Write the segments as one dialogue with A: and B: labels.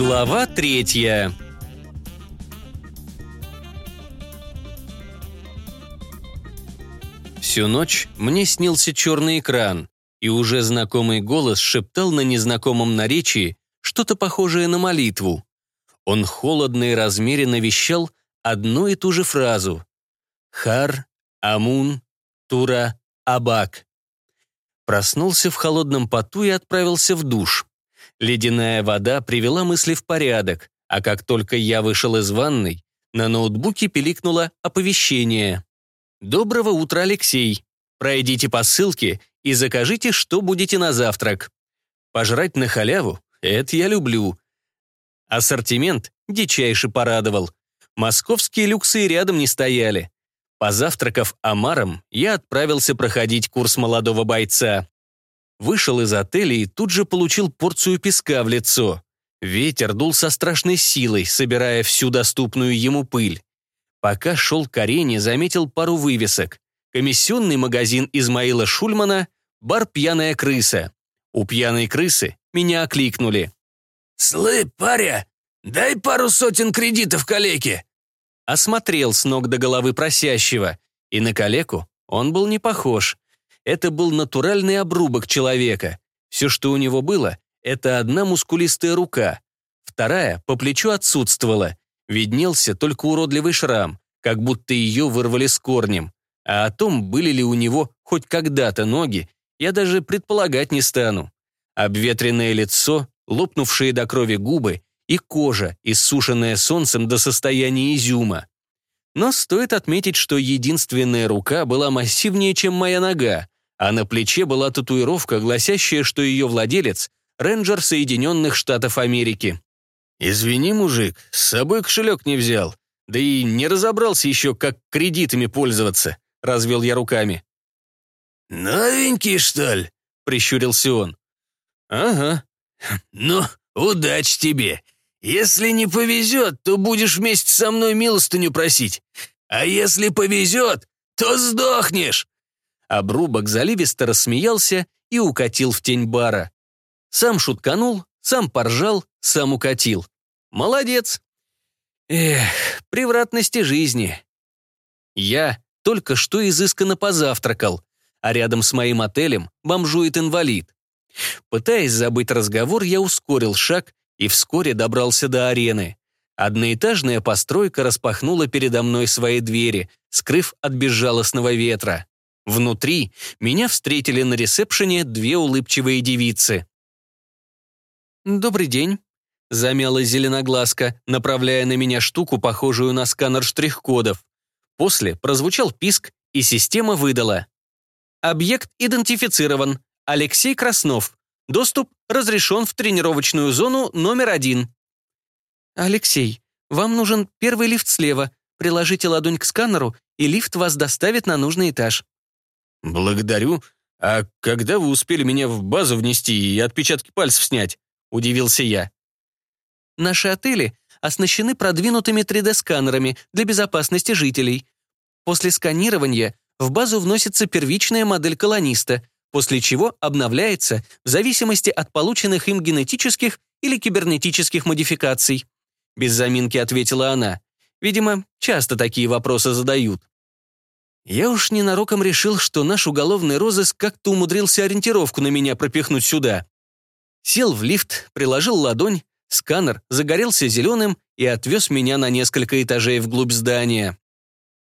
A: Глава третья. Всю ночь мне снился черный экран, и уже знакомый голос шептал на незнакомом наречии что-то похожее на молитву. Он холодно и размеренно вещал одну и ту же фразу. «Хар, Амун, Тура, Абак». Проснулся в холодном поту и отправился в душ. Ледяная вода привела мысли в порядок, а как только я вышел из ванной, на ноутбуке пиликнуло оповещение. «Доброго утра, Алексей. Пройдите по ссылке и закажите, что будете на завтрак. Пожрать на халяву — это я люблю». Ассортимент дичайше порадовал. Московские люксы рядом не стояли. Позавтракав омаром, я отправился проходить курс молодого бойца. Вышел из отеля и тут же получил порцию песка в лицо. Ветер дул со страшной силой, собирая всю доступную ему пыль. Пока шел к арене, заметил пару вывесок. Комиссионный магазин Измаила Шульмана, бар «Пьяная крыса». У «Пьяной крысы» меня окликнули.
B: «Слы, паря, дай пару сотен кредитов калеке!»
A: Осмотрел с ног до головы просящего, и на калеку он был не похож. Это был натуральный обрубок человека. Все, что у него было, это одна мускулистая рука. Вторая по плечу отсутствовала. Виднелся только уродливый шрам, как будто ее вырвали с корнем. А о том, были ли у него хоть когда-то ноги, я даже предполагать не стану. Обветренное лицо, лопнувшие до крови губы и кожа, иссушенная солнцем до состояния изюма. Но стоит отметить, что единственная рука была массивнее, чем моя нога, а на плече была татуировка, гласящая, что ее владелец — рейнджер Соединенных Штатов Америки. «Извини, мужик, с собой кошелек не взял, да и не разобрался еще, как кредитами пользоваться», — развел я руками.
B: «Новенький, что ли?»
A: — прищурился он. «Ага».
B: «Ну, удачи тебе. Если не повезет, то будешь вместе со мной милостыню просить. А если повезет, то сдохнешь!»
A: Обрубок заливисто рассмеялся и укатил в тень бара. Сам шутканул, сам поржал, сам укатил. Молодец. Эх, превратности жизни. Я только что изысканно позавтракал, а рядом с моим отелем бомжует инвалид. Пытаясь забыть разговор, я ускорил шаг и вскоре добрался до арены. Одноэтажная постройка распахнула передо мной свои двери, скрыв от безжалостного ветра. Внутри меня встретили на ресепшене две улыбчивые девицы. «Добрый день», — замяла зеленоглазка, направляя на меня штуку, похожую на сканер штрих-кодов. После прозвучал писк, и система выдала. «Объект идентифицирован. Алексей Краснов. Доступ разрешен в тренировочную зону номер один. Алексей, вам нужен первый лифт слева. Приложите ладонь к сканеру, и лифт вас доставит на нужный этаж.
C: Благодарю. А когда вы успели меня в базу внести и отпечатки пальцев снять? Удивился я.
A: Наши отели оснащены продвинутыми 3D-сканерами для безопасности жителей. После сканирования в базу вносится первичная модель колониста, после чего обновляется в зависимости от полученных им генетических или кибернетических модификаций. Без заминки ответила она. Видимо, часто такие вопросы задают. Я уж ненароком решил, что наш уголовный розыск как-то умудрился ориентировку на меня пропихнуть сюда. Сел в лифт, приложил ладонь, сканер загорелся зеленым и отвез меня на несколько этажей вглубь здания.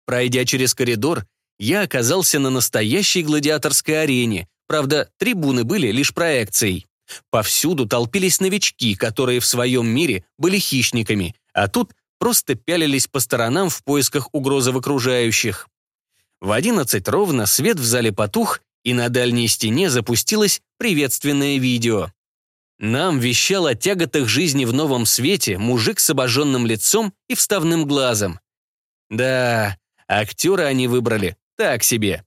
A: Пройдя через коридор, я оказался на настоящей гладиаторской арене, правда, трибуны были лишь проекцией. Повсюду толпились новички, которые в своем мире были хищниками, а тут просто пялились по сторонам в поисках угрозы в окружающих. В одиннадцать ровно свет в зале потух, и на дальней стене запустилось приветственное видео. Нам вещал о тяготах жизни в новом свете мужик с обожженным лицом и вставным глазом. Да, актера они выбрали так себе.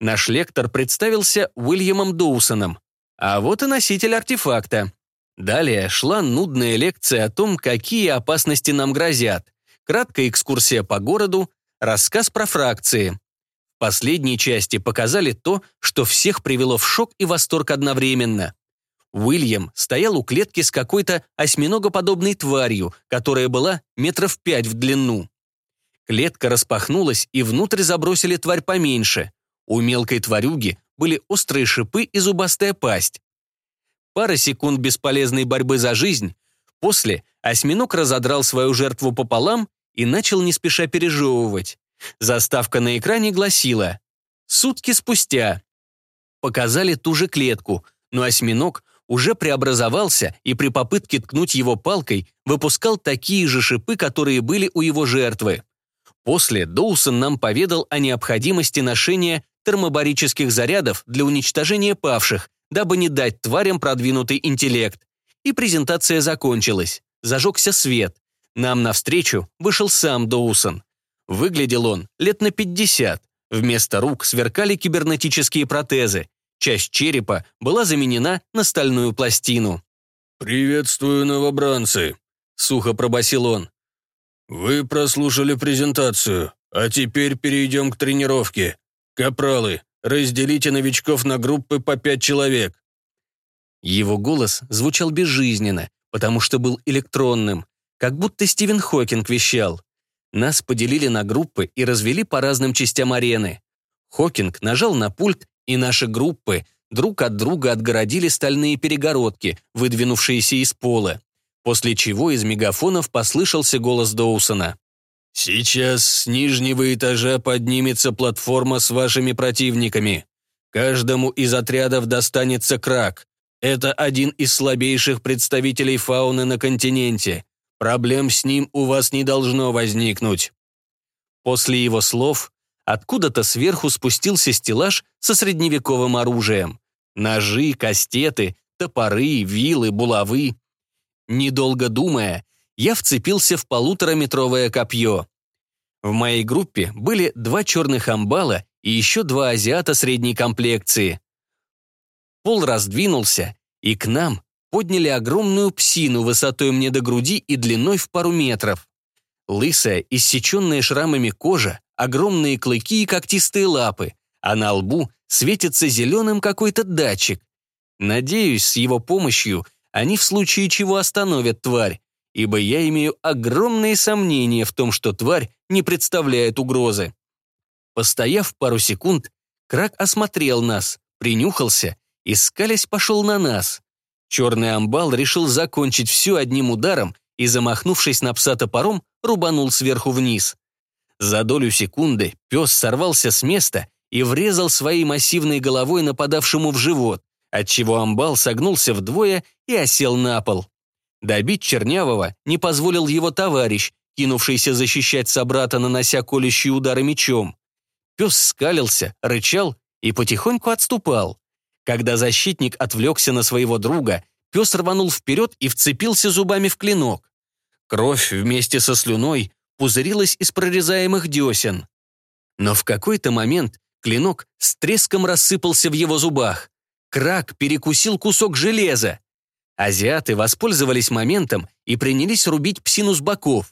A: Наш лектор представился Уильямом Доусоном, а вот и носитель артефакта. Далее шла нудная лекция о том, какие опасности нам грозят, краткая экскурсия по городу, рассказ про фракции. В последней части показали то, что всех привело в шок и восторг одновременно. Уильям стоял у клетки с какой-то осьминогоподобной тварью, которая была метров пять в длину. Клетка распахнулась, и внутрь забросили тварь поменьше. У мелкой тварюги были острые шипы и зубастая пасть. Пара секунд бесполезной борьбы за жизнь. После осьминог разодрал свою жертву пополам и начал не спеша пережевывать. Заставка на экране гласила «Сутки спустя». Показали ту же клетку, но осьминог уже преобразовался и при попытке ткнуть его палкой выпускал такие же шипы, которые были у его жертвы. После Доусон нам поведал о необходимости ношения термобарических зарядов для уничтожения павших, дабы не дать тварям продвинутый интеллект. И презентация закончилась. Зажегся свет. Нам навстречу вышел сам Доусон. Выглядел он лет на 50. Вместо рук сверкали кибернетические протезы. Часть черепа была заменена на стальную пластину.
C: «Приветствую, новобранцы», — сухо пробасил он. «Вы прослушали презентацию, а теперь перейдем к тренировке. Капралы, разделите новичков на группы по пять человек».
A: Его голос звучал безжизненно, потому что был электронным, как будто Стивен Хокинг вещал. Нас поделили на группы и развели по разным частям арены. Хокинг нажал на пульт, и наши группы друг от друга отгородили стальные перегородки, выдвинувшиеся из пола, после чего из мегафонов послышался голос Доусона.
C: «Сейчас с нижнего этажа поднимется платформа с вашими противниками. Каждому из отрядов достанется крак. Это один из слабейших представителей фауны на континенте. Проблем с ним у вас не должно возникнуть».
A: После его слов Откуда-то сверху спустился стеллаж со средневековым оружием. Ножи, кастеты, топоры, вилы, булавы. Недолго думая, я вцепился в полутораметровое копье. В моей группе были два черных амбала и еще два азиата средней комплекции. Пол раздвинулся, и к нам подняли огромную псину высотой мне до груди и длиной в пару метров. Лысая, иссеченная шрамами кожа, огромные клыки и когтистые лапы, а на лбу светится зеленым какой-то датчик. Надеюсь, с его помощью они в случае чего остановят тварь, ибо я имею огромные сомнения в том, что тварь не представляет угрозы. Постояв пару секунд, Крак осмотрел нас, принюхался и, скалясь, пошел на нас. Черный амбал решил закончить все одним ударом и, замахнувшись на пса топором, рубанул сверху вниз. За долю секунды пес сорвался с места и врезал своей массивной головой нападавшему в живот, отчего амбал согнулся вдвое и осел на пол. Добить Чернявого не позволил его товарищ, кинувшийся защищать собрата, нанося колющие удары мечом. Пес скалился, рычал и потихоньку отступал. Когда защитник отвлекся на своего друга, пес рванул вперед и вцепился зубами в клинок. Кровь вместе со слюной пузырилась из прорезаемых десен. Но в какой-то момент клинок с треском рассыпался в его зубах. Крак перекусил кусок железа. Азиаты воспользовались моментом и принялись рубить псину с боков.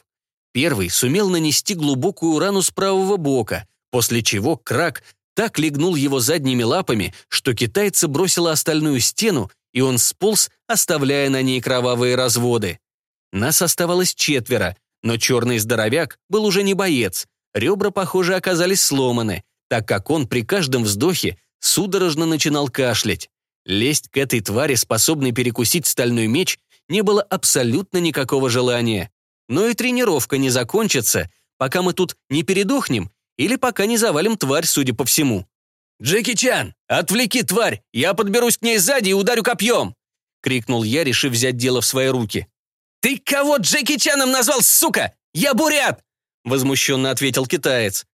A: Первый сумел нанести глубокую рану с правого бока, после чего Крак так легнул его задними лапами, что китайца бросила остальную стену, и он сполз, оставляя на ней кровавые разводы. Нас оставалось четверо, но черный здоровяк был уже не боец. Ребра, похоже, оказались сломаны, так как он при каждом вздохе судорожно начинал кашлять. Лезть к этой твари, способной перекусить стальной меч, не было абсолютно никакого желания. Но и тренировка не закончится, пока мы тут не передохнем или пока не завалим тварь, судя по всему. «Джеки Чан, отвлеки тварь! Я подберусь к ней сзади и ударю копьем!» — крикнул я, решив взять дело в свои руки. «Ты кого Джеки Чаном назвал, сука? Я бурят!» Возмущенно ответил китаец.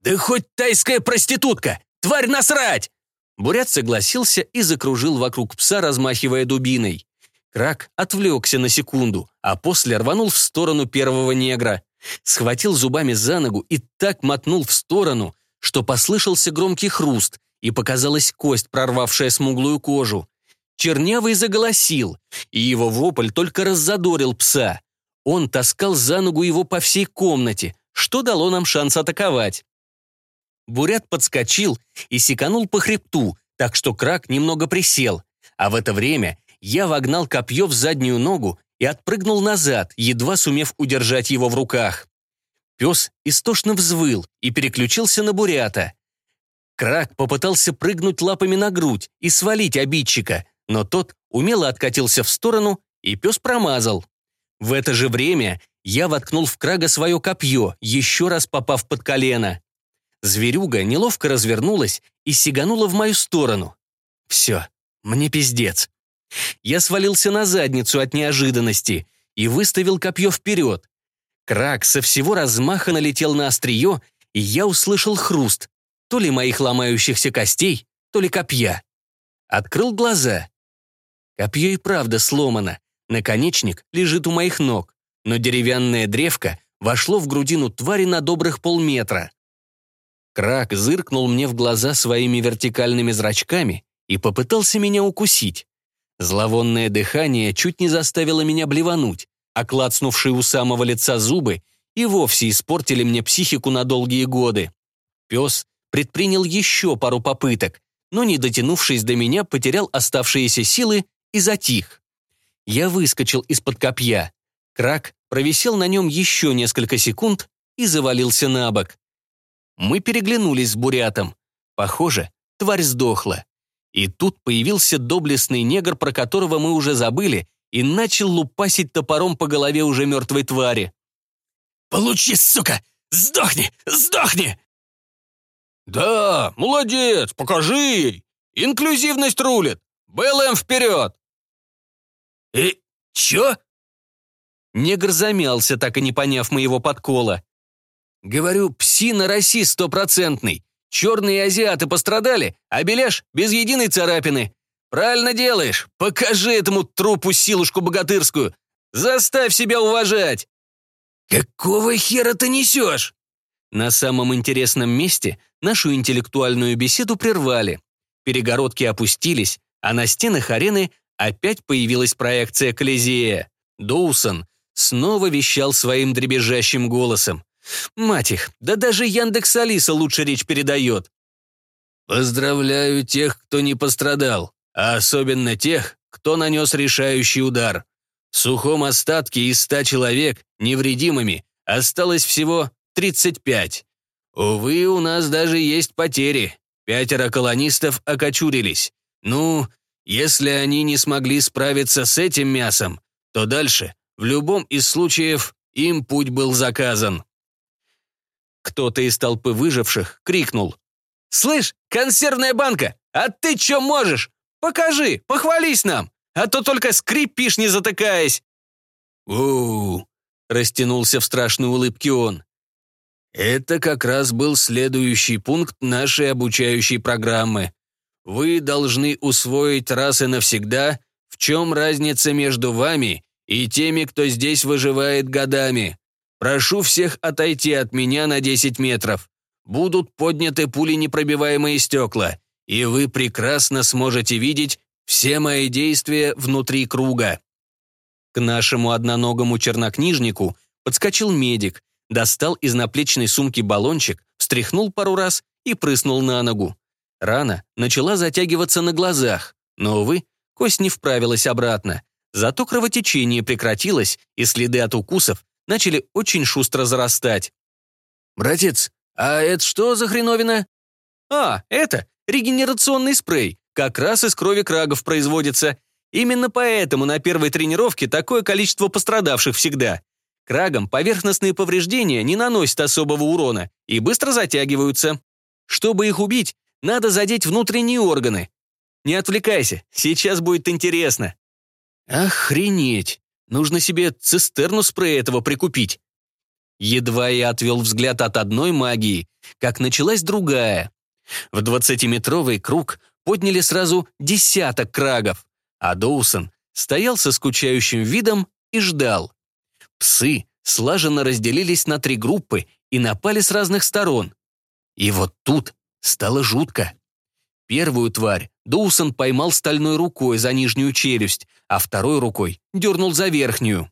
A: «Да хоть тайская проститутка! Тварь насрать!» Бурят согласился и закружил вокруг пса, размахивая дубиной. Крак отвлекся на секунду, а после рванул в сторону первого негра. Схватил зубами за ногу и так мотнул в сторону, что послышался громкий хруст, и показалась кость, прорвавшая смуглую кожу. Чернявый заголосил, и его вопль только раззадорил пса. Он таскал за ногу его по всей комнате, что дало нам шанс атаковать. Бурят подскочил и секанул по хребту, так что крак немного присел, а в это время я вогнал копье в заднюю ногу и отпрыгнул назад, едва сумев удержать его в руках. Пес истошно взвыл и переключился на бурята. Крак попытался прыгнуть лапами на грудь и свалить обидчика, но тот умело откатился в сторону, и пес промазал. В это же время я воткнул в Крага свое копье, еще раз попав под колено. Зверюга неловко развернулась и сиганула в мою сторону. Все, мне пиздец. Я свалился на задницу от неожиданности и выставил копье вперед. Крак со всего размаха налетел на острие, и я услышал хруст, то ли моих ломающихся костей, то ли копья. Открыл глаза. Копье и правда сломано, наконечник лежит у моих ног, но деревянная древко вошло в грудину твари на добрых полметра. Крак зыркнул мне в глаза своими вертикальными зрачками и попытался меня укусить. Зловонное дыхание чуть не заставило меня блевануть, а клацнувшие у самого лица зубы и вовсе испортили мне психику на долгие годы. Пес предпринял еще пару попыток, но, не дотянувшись до меня, потерял оставшиеся силы и затих. Я выскочил из-под копья. Крак провисел на нем еще несколько секунд и завалился на бок. Мы переглянулись с бурятом. Похоже, тварь сдохла. И тут появился доблестный негр, про которого мы уже забыли, и начал лупасить топором по голове уже мертвой твари.
B: «Получи, сука! Сдохни! Сдохни!»
C: «Да, молодец, покажи ей! Инклюзивность рулит! БЛМ вперед!»
B: «И «Э, чё?»
A: Негр замялся, так и не поняв моего подкола. «Говорю, псина-расист стопроцентный. Черные азиаты пострадали, а беляш без единой царапины. Правильно делаешь. Покажи этому трупу силушку богатырскую. Заставь себя уважать!»
B: «Какого хера ты несешь?»
A: На самом интересном месте нашу интеллектуальную беседу прервали. Перегородки опустились, а на стенах арены опять появилась проекция Колизея. Доусон снова вещал своим дребезжащим голосом. Мать их, да даже Яндекс Алиса лучше речь передает.
C: «Поздравляю тех, кто не пострадал, а особенно тех, кто нанес решающий удар. В сухом остатке из ста человек невредимыми осталось всего 35. Увы, у нас даже есть потери. Пятеро колонистов окочурились. Ну, если они не смогли справиться с этим мясом, то дальше, в любом из случаев, им путь был заказан.
A: Кто-то из толпы выживших крикнул. «Слышь, консервная банка, а ты чё можешь? Покажи, похвались нам, а то только скрипишь, не затыкаясь!»
C: «У-у-у!» растянулся в страшной улыбке он. Это как раз был следующий пункт нашей обучающей программы. Вы должны усвоить раз и навсегда, в чем разница между вами и теми, кто здесь выживает годами. Прошу всех отойти от меня на 10 метров. Будут подняты пули непробиваемые стекла, и вы прекрасно сможете видеть все мои действия внутри круга.
A: К нашему одноногому чернокнижнику подскочил медик, достал из наплечной сумки баллончик, встряхнул пару раз и прыснул на ногу. Рана начала затягиваться на глазах, но, увы, кость не вправилась обратно. Зато кровотечение прекратилось, и следы от укусов начали очень шустро зарастать. «Братец, а это что за хреновина?» «А, это регенерационный спрей, как раз из крови крагов производится. Именно поэтому на первой тренировке такое количество пострадавших всегда. Крагам поверхностные повреждения не наносят особого урона и быстро затягиваются. Чтобы их убить, надо задеть внутренние органы. Не отвлекайся, сейчас будет интересно. Охренеть! Нужно себе цистерну спрея этого прикупить. Едва я отвел взгляд от одной магии, как началась другая. В двадцатиметровый круг подняли сразу десяток крагов, а Доусон стоял со скучающим видом и ждал. Псы слаженно разделились на три группы и напали с разных сторон. И вот тут стало жутко. Первую тварь Доусон поймал стальной рукой за нижнюю челюсть, а второй рукой дернул за верхнюю.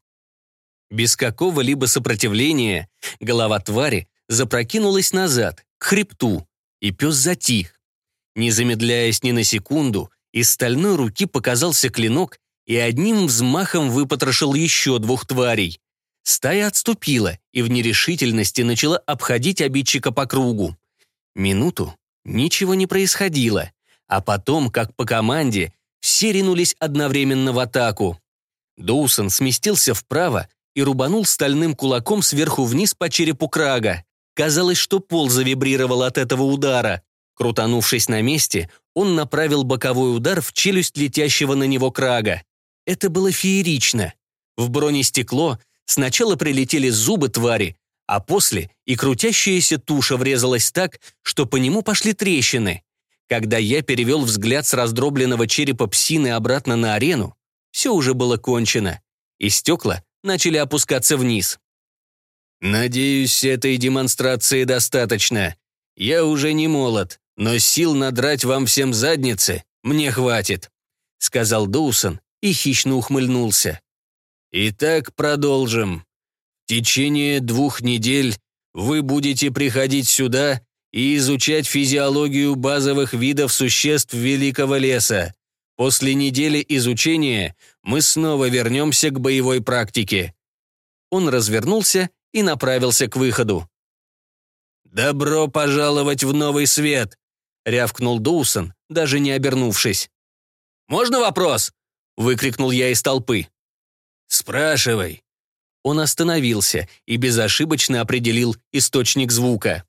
A: Без какого-либо сопротивления голова твари запрокинулась назад, к хребту, и пес затих. Не замедляясь ни на секунду, из стальной руки показался клинок и одним взмахом выпотрошил еще двух тварей. Стая отступила и в нерешительности начала обходить обидчика по кругу. Минуту ничего не происходило, а потом, как по команде, все ринулись одновременно в атаку. Доусон сместился вправо и рубанул стальным кулаком сверху вниз по черепу Крага. Казалось, что пол завибрировал от этого удара. Крутанувшись на месте, он направил боковой удар в челюсть летящего на него Крага. Это было феерично. В бронестекло сначала прилетели зубы твари, а после и крутящаяся туша врезалась так, что по нему пошли трещины. Когда я перевел взгляд с раздробленного черепа псины обратно на арену, все уже было кончено, и стекла начали опускаться вниз. «Надеюсь, этой демонстрации достаточно. Я уже не молод, но сил надрать вам всем задницы мне хватит», сказал Доусон и хищно ухмыльнулся. «Итак, продолжим. В течение двух недель вы будете приходить сюда и изучать физиологию базовых видов существ Великого леса. После недели изучения мы снова вернемся к боевой практике». Он развернулся и направился к выходу. «Добро пожаловать в новый свет!» — рявкнул Доусон, даже не обернувшись. «Можно вопрос?» — выкрикнул я из толпы. «Спрашивай». Он остановился и безошибочно определил источник звука.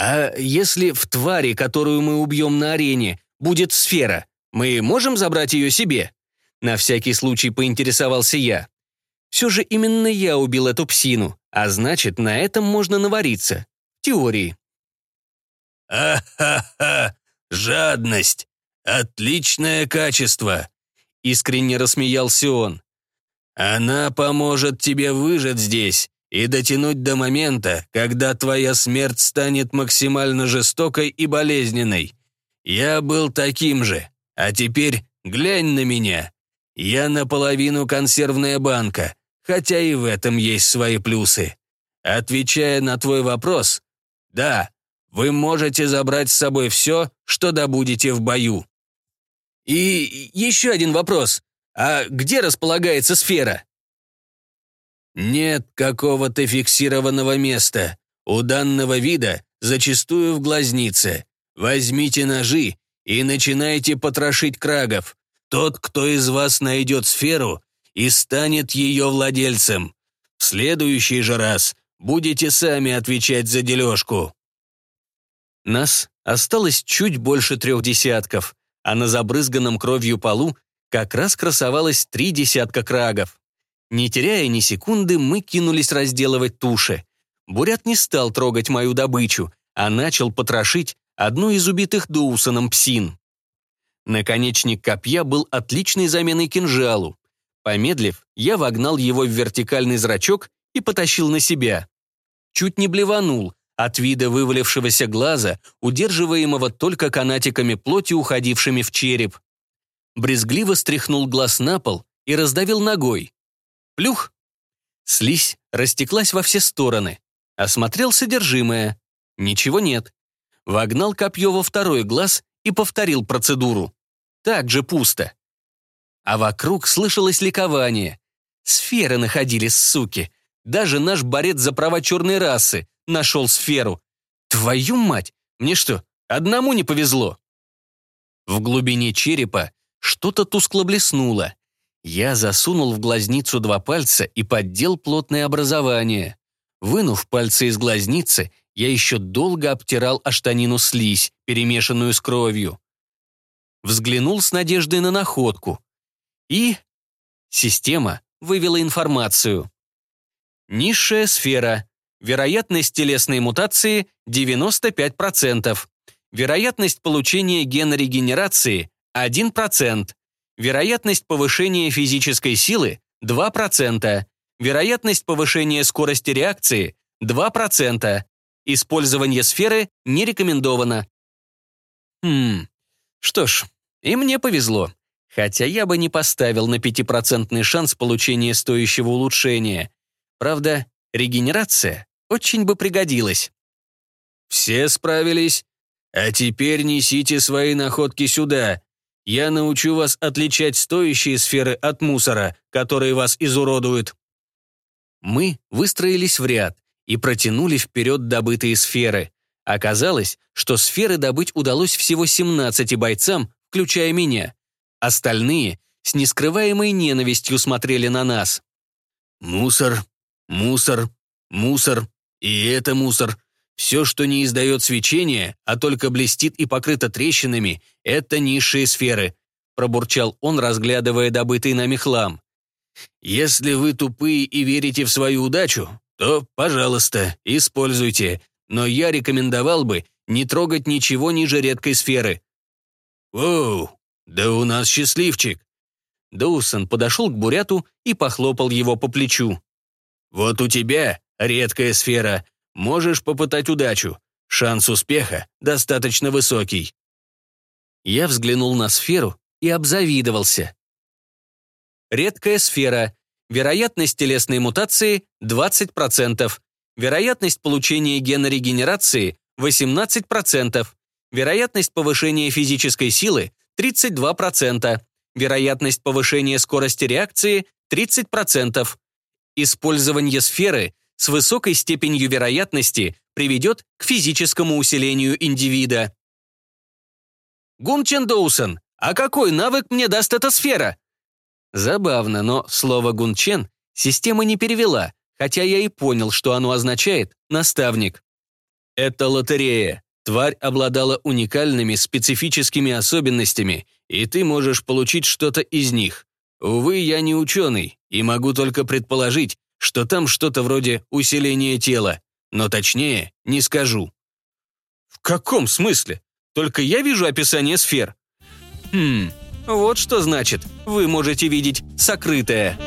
A: «А если в твари, которую мы убьем на арене, будет сфера, мы можем забрать ее себе?» На всякий случай поинтересовался я. Все же именно я убил эту псину, а значит, на этом можно навариться. Теории.
B: «А-ха-ха! Жадность! Отличное качество!» Искренне рассмеялся он. «Она поможет тебе выжить здесь и дотянуть до момента, когда твоя смерть станет максимально жестокой и болезненной. Я был таким же, а теперь глянь на меня. Я наполовину консервная банка, хотя и в этом есть свои плюсы. Отвечая на твой вопрос, да, вы можете забрать с собой все, что добудете в бою. И еще один вопрос. А где располагается сфера? Нет какого-то фиксированного места. У данного вида зачастую в глазнице. Возьмите ножи и начинайте потрошить крагов. Тот, кто из вас найдет сферу, и станет ее владельцем. В следующий же раз будете сами отвечать за дележку».
A: Нас осталось чуть больше трех десятков, а на забрызганном кровью полу как раз красовалось три десятка крагов. Не теряя ни секунды, мы кинулись разделывать туши. Бурят не стал трогать мою добычу, а начал потрошить одну из убитых Доусоном псин. Наконечник копья был отличной заменой кинжалу. Помедлив, я вогнал его в вертикальный зрачок и потащил на себя. Чуть не блеванул от вида вывалившегося глаза, удерживаемого только канатиками плоти, уходившими в череп. Брезгливо стряхнул глаз на пол и раздавил ногой. Плюх! Слизь растеклась во все стороны. Осмотрел содержимое. Ничего нет. Вогнал копье во второй глаз и повторил процедуру так же пусто. А вокруг слышалось ликование. Сферы находились, суки. Даже наш борец за права черной расы нашел сферу. Твою мать, мне что, одному не повезло? В глубине черепа что-то тускло блеснуло. Я засунул в глазницу два пальца и поддел плотное образование. Вынув пальцы из глазницы, я еще долго обтирал о штанину слизь, перемешанную с кровью взглянул с надеждой на находку. И система вывела информацию. Низшая сфера. Вероятность телесной мутации 95%. Вероятность получения гена регенерации 1%. Вероятность повышения физической силы 2%. Вероятность повышения скорости реакции 2%. Использование сферы не рекомендовано. Хм, что ж, и мне повезло. Хотя я бы не поставил на пятипроцентный шанс получения стоящего улучшения. Правда, регенерация очень бы пригодилась. «Все справились? А теперь несите свои находки сюда.
C: Я научу вас отличать стоящие сферы от мусора, которые вас изуродуют».
A: Мы выстроились в ряд и протянули вперед добытые сферы. Оказалось, что сферы добыть удалось всего 17 бойцам, включая меня. Остальные с нескрываемой ненавистью смотрели на нас.
C: «Мусор, мусор, мусор, и это мусор. Все, что не издает свечения, а только блестит и покрыто трещинами, это низшие сферы», пробурчал он, разглядывая добытый нами хлам. «Если вы тупые и верите в свою удачу, то, пожалуйста, используйте, но я рекомендовал бы не трогать ничего ниже редкой сферы». «Оу, да у нас счастливчик!»
A: Доусон подошел к Буряту и похлопал его по плечу.
C: «Вот у тебя редкая сфера. Можешь попытать удачу. Шанс успеха достаточно высокий».
A: Я взглянул на сферу и обзавидовался. Редкая сфера. Вероятность телесной мутации – 20%. Вероятность получения гена регенерации – 18%. Вероятность повышения физической силы – 32%. Вероятность повышения скорости реакции – 30%. Использование сферы с высокой степенью вероятности приведет к физическому усилению индивида. Гунчен Доусон, а какой навык мне даст эта сфера? Забавно, но слово «гунчен» система не перевела, хотя я и понял, что оно означает «наставник». Это лотерея. Тварь обладала уникальными специфическими особенностями, и ты можешь получить что-то из них. Увы, я не ученый, и могу только предположить, что там что-то вроде усиления тела, но точнее не скажу. В каком смысле? Только я вижу описание сфер. Хм, вот что значит, вы можете видеть сокрытое.